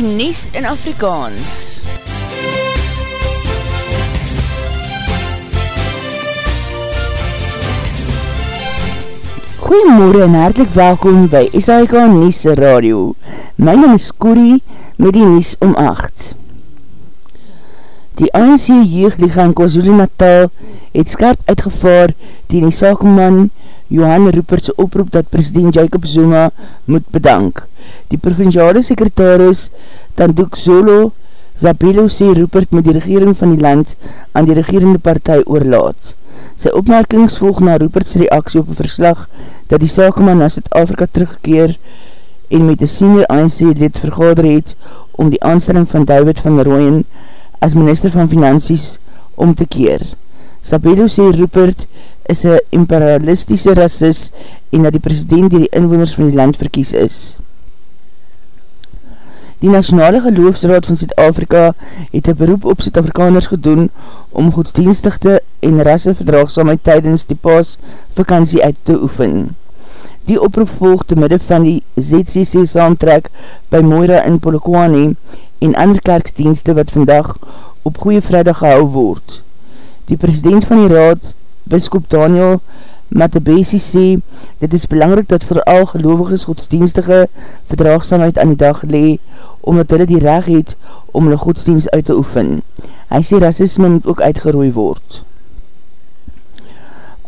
die Nies in Afrikaans. Goeiemorgen en hartelijk welkom by SAIK Nies Radio. My naam is Corrie met die Nies om 8. Die ANC jeugdlichaam KwaZulu Natal het skerp uitgevaar die die sakeman Johan Rupertse oproep dat president Jacob Zuma moet bedank. Die provinciale sekretaris Tanduk Zolo Zabelo sê Rupert moet die regering van die land aan die regerende partij oorlaat. Sy opmerkings volg na Rupert's reaksie op een verslag dat die sakeman na Zuid-Afrika teruggekeer en met die senior ANC lid vergader het om die aanstelling van David van Rooyen as minister van Finansies om te keer. Sabelo sê Rupert is een imperialistische racist en dat die president die die inwoners van die land verkies is. Die Nationale Geloofsraad van Zuid-Afrika het een beroep op Zuid-Afrikaners gedoen om godsdienstigde en rasseverdraagsamheid tydens die paas vakantie uit te oefen. Die oproep volg te midde van die ZCC saamtrek by Moira in Polokwane en ander kerksdienste wat vandag op Goeie Vrijdag gehou word. Die president van die raad, Biskop Daniel Matabesi sê, dit is belangrijk dat vooral geloviges godsdienstige verdraagsamheid aan die dag lee, omdat hulle die reg het om hulle godsdienst uit te oefen. Hy sê racisme moet ook uitgerooi word.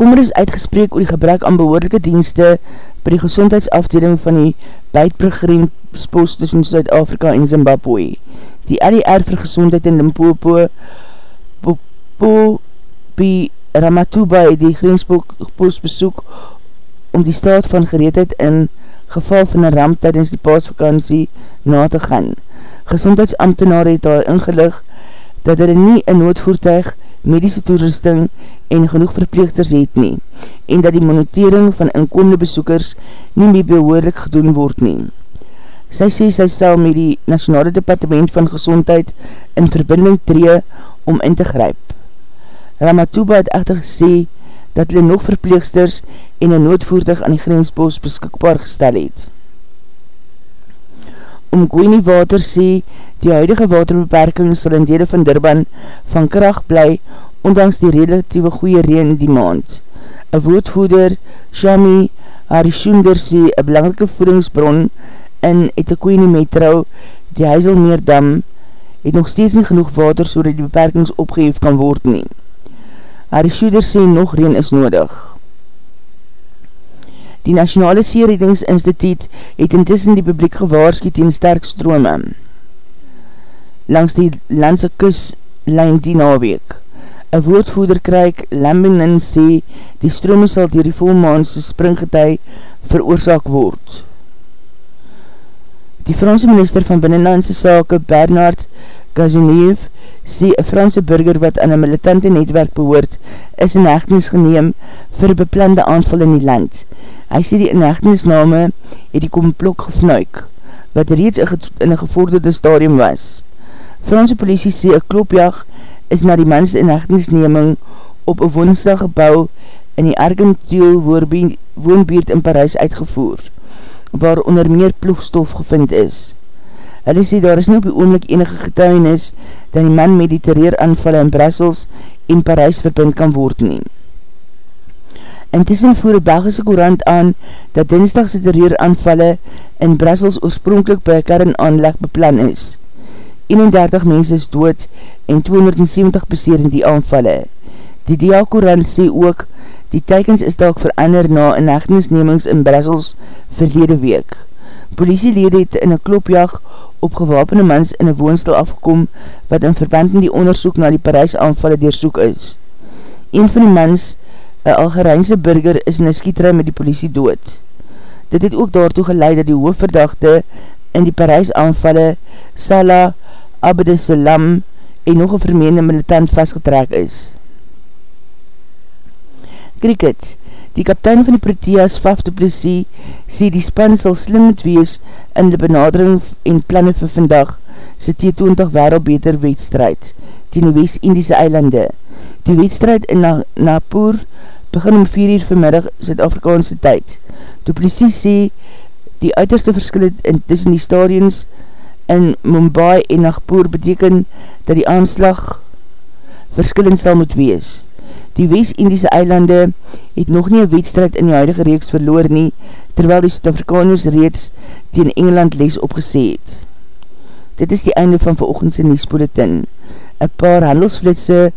Kommer is uitgespreek oor die gebrek aan behoorlijke dienste by die gezondheidsafdeling van die buitbrugriemspost tussen Zuid-Afrika en Zimbabwe. Die LER vir gezondheid in Limpopo Popo Pi Ramatuba het die grenspost besoek om die staat van gereedheid in geval van een ramp tydens die paasvakantie na te gaan. Gezondheidsambtenaar het daar ingelig dat hulle nie een noodvoertuig, medische toerusting en genoeg verpleegsters het nie en dat die monitering van inkomende besoekers nie meer behoorlik gedoen word nie. Sy sê sy sal met die Nationale Departement van Gezondheid in verbinding tree om in te gryp. Ramatuba het echter gesê dat hulle nog verpleegsters en een noodvoertuig aan die grensbos beskikbaar gestel het. Om Gwini Water sê, die huidige waterbeperking sal in dele van Durban van kracht bly, ondanks die relatieve goeie reen die maand. Een woordvoeder, Shami Harishunder sê, een belangrike voedingsbron in Etakwini Metro, die Heiselmeerdam, het nog steeds nie genoeg water so die beperkings opgeheef kan word neem. Harry Schuder sê nog reen is nodig. Die Nationale Seeredingsinstituut het intussen die publiek gewaarskiet in sterk strome. Langs die landse kuslijn die naweek. Een woordvoeder krijg Lambinin sê die strome sal dier die volmaanse springgetij veroorzaak word. Die Franse minister van Binnenlandse Sake Bernard Gazinief sê een Franse burger wat aan een militante netwerk behoort, is in hechtenis geneem vir beplande aanval in die land. Hy sê die inhechtenisname het die komplok gefnuik, wat reeds in een gevorderde stadium was. Franse politie sê een klopjag is na die mans inhechtenisneming op een woensdag gebouw in die Argenteel woonbeerd in Parijs uitgevoer, waar onder meer ploegstof gevind is. Hulle sê daar is nie op die oomlik enige getuinis dat die man met die terreuraanvalle in Brussels en Parijs verbind kan word neem. Intussen voer die Belgische Courant aan dat dinsdagse terreuraanvalle in Brussels oorspronkelijk by kernaanleg beplan is. 31 mense is dood en 270 beseer in die aanvalle. Die DA Courant sê ook die teikens is dalk verander na inhechtenisnemings in Brussels verlede week. Politielede het in een klopjag op gewapende mans in een woonstel afgekom wat in verband met die onderzoek na die Parijs aanvallen deursoek is. Een van die mans, een Algerijnse burger, is in een skietrui met die politie dood. Dit het ook daartoe geleid dat die hoofdverdachte in die Parijs aanvallen, Salah Abdesalam, en nog een vermeende militant vastgetrek is. Cricket Die kaptein van die Proteas, Faf de Plessis, sê die span sal slim moet wees in die benadering en planne vir vandag sy T20 wereldbeter wedstrijd ten die West-Indiese eilande. Die wedstrijd in Napoer begin om 4 uur vanmiddag Zuid-Afrikaanse tyd. De Plessis sê die uiterste verskil tussen die stadions in Mumbai en Nagpoor beteken dat die aanslag verskillend sal moet wees. Die West-Indiese eilande het nog nie een wedstrijd in die huidige reeks verloor nie, terwyl die Suid-Afrikaners reeds teen Engeland les opgesê het. Dit is die einde van veroogendse Niespoletin. Een paar handelsflitse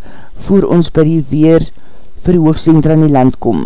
voer ons by die weer vir die hoofdcentra in die land kom.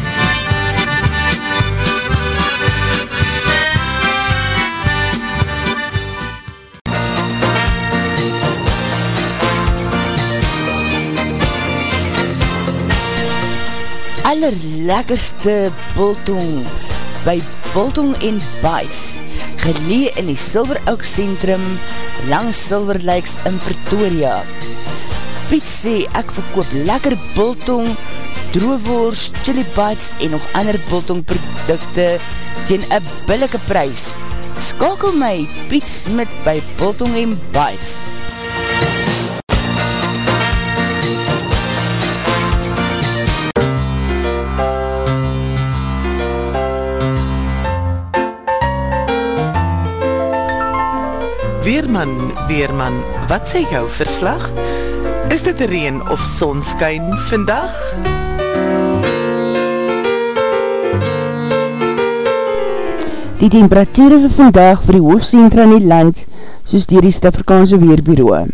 Allerlekkerste Bultong by Bultong en Bites gelee in die Silver Oak Centrum langs Silver Lakes in Pretoria. Piet sê ek verkoop lekker Bultong, droewoers, chili bites en nog ander Bultong producte teen een billike prijs. Skakel my Piet Smit by Bultong en Bites. Weerman, Weerman, wat sê jou verslag? Is dit reen of sonskyn vandag? Die temperatuur vir vandag vir die hoofdcentra in die land, soos dier die Stafrikaanse Weerbureau.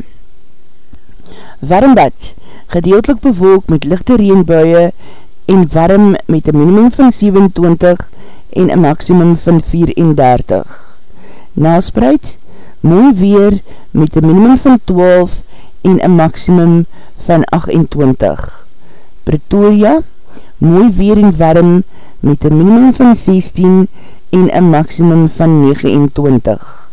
Warmbad, gedeeltelik bewolk met lichte reenbuie en warm met een minimum van 27 en een maximum van 34. Naspreid, mooi weer met een minimum van 12 en een maximum van 28. Pretoria, mooi weer en warm met een minimum van 16 en een maximum van 29.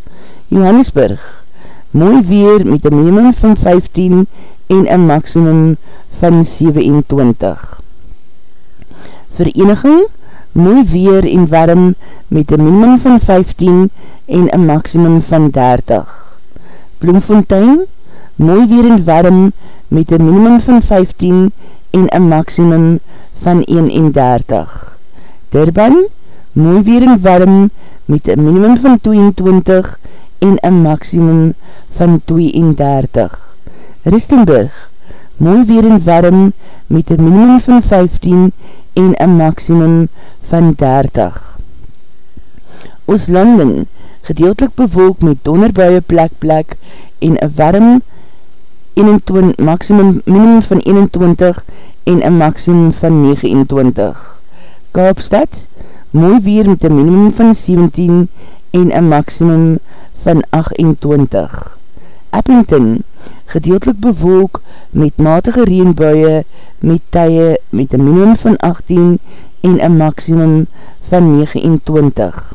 Johannesburg, mooi weer met een minimum van 15 en een maximum van 27. Vereniging, mooi weer en warm met een minimum van 15 en een maximum van 30. Bloemfontein, mooi weer en warm met een minimum van 15 en een maximum van 31. Durban, mooi weer en warm met een minimum van 22 en een maximum van 32. Ristenburg, mooi weer en warm met een minimum van 15 en een maximum van 30. Ooslanden, gedeeltelik bewolk met donderbuie plek plek en een warm 21, maximum, minimum van 21 en een maximum van 29. Kaapstad, mooi weer met een minimum van 17 en een maximum van 28. Appington, gedeeltelik bewolk met matige reenbuie met tye met een minimum van 18 en een maximum van 29.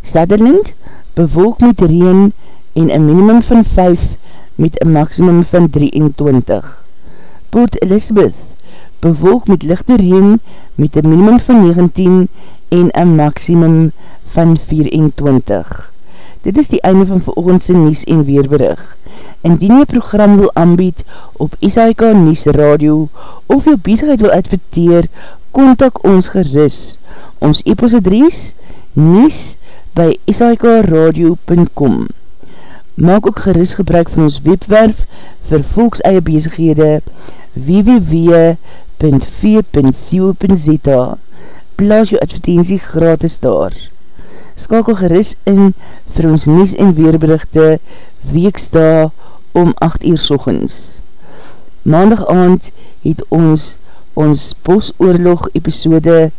Sutherland, bewolk met reen en een minimum van 5 met een maximum van 23. Port Elizabeth, bewolk met lichte reen met een minimum van 19 en een maximum van 24. Dit is die einde van veroogendse Nies en Weerberig. Indien jy program wil aanbied op SAIK Nies Radio of jou bezigheid wil adverteer, kontak ons geris. Ons e-post adres nies by sikradio.com Maak ook geris gebruik van ons webwerf vir volks eie bezighede www.v.co.za Plaas jou advertenties gratis daar. Skakel geris in vir ons nies en weerberichte weeksta om 8 uur sochens. Maandag aand het ons ons bosoorlog episode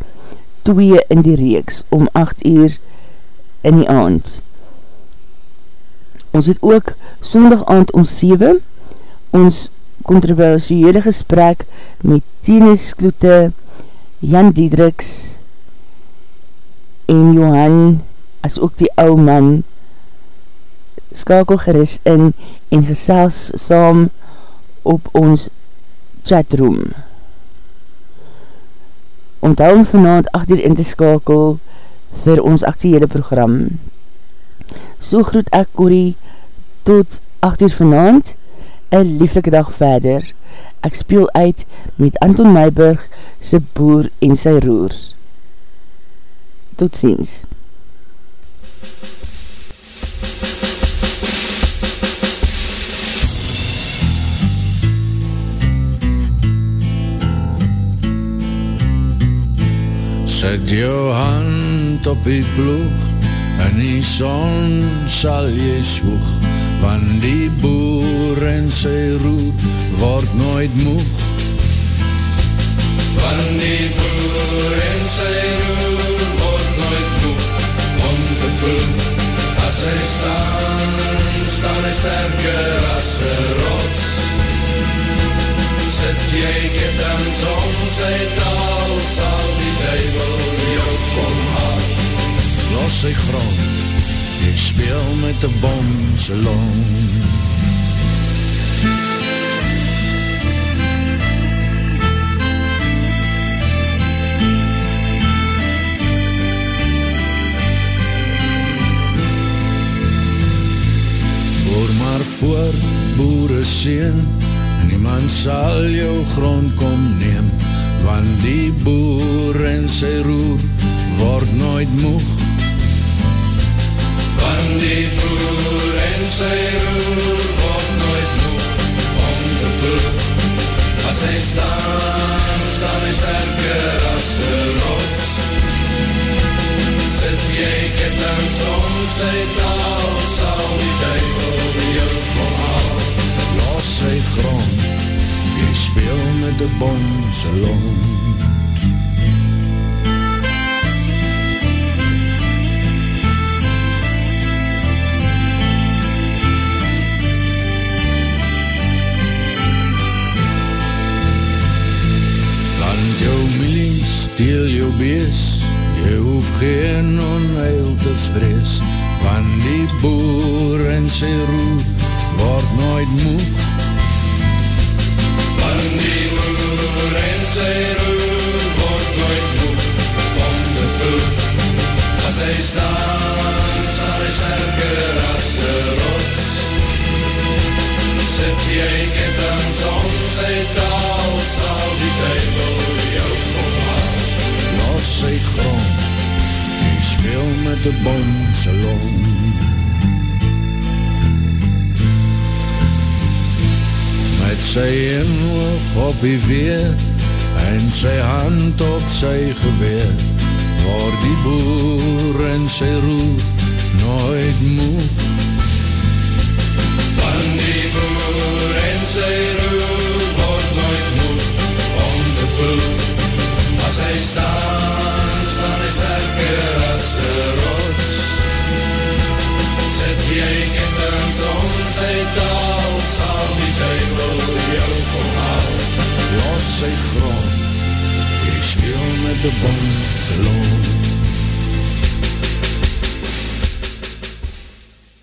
2 in die reeks om 8 uur in die aand. Ons het ook sondag aand om 7 ons controversiële gesprek met Tienes Kloete, Jan Diedriks en Johan as ook die ou man skakel geris in en gesels saam op ons chatroom. Onthou om vanavond 8 uur in te skakel vir ons actiehele program. So groet ek Corrie tot 8 uur vanavond, een lieflike dag verder. Ek speel uit met Anton Meiburg, sy boer en sy roer. Tot ziens. Sit jou hand op die ploeg, in die son sal jy swoeg, want die boer en sy roep word nooit moeg, staan Staan hy sterker as sy rots Sit jy ketens om sy taal Sal die duivel jou kom haal Los sy grond Ek speel met die bom se long voor boere sien Niemand sal jou grond kom neem Want die boer en sy roer Word nooit moeg. Want die boer en sy roer Word nooit moeg Om te ploeg. As hy staan Staan hy sterker as sy rots. Sit jy ketens om sy taal Sal die duivel jou met die bom se lont Land jou milie, steel jou bees Jy hoef geen onheil te vrees Van die boer en sy roer Word nooit moeg. Van die bom se lont Met sy inhoog op die weer En sy hand op sy geweer Waar die boer en sy roer Nooit moeg Los sy grond